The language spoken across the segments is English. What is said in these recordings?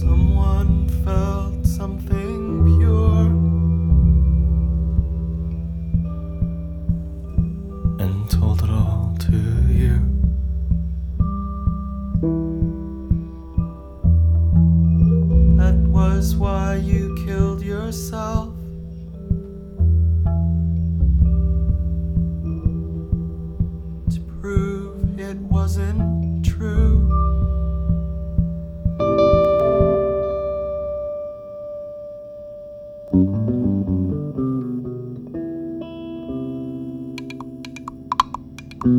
Someone felt something. Say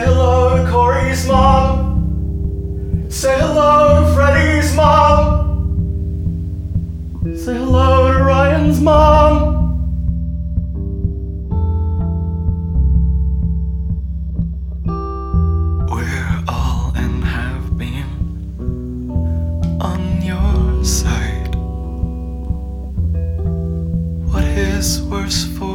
hello to Corey's mom. Say hello. is worse for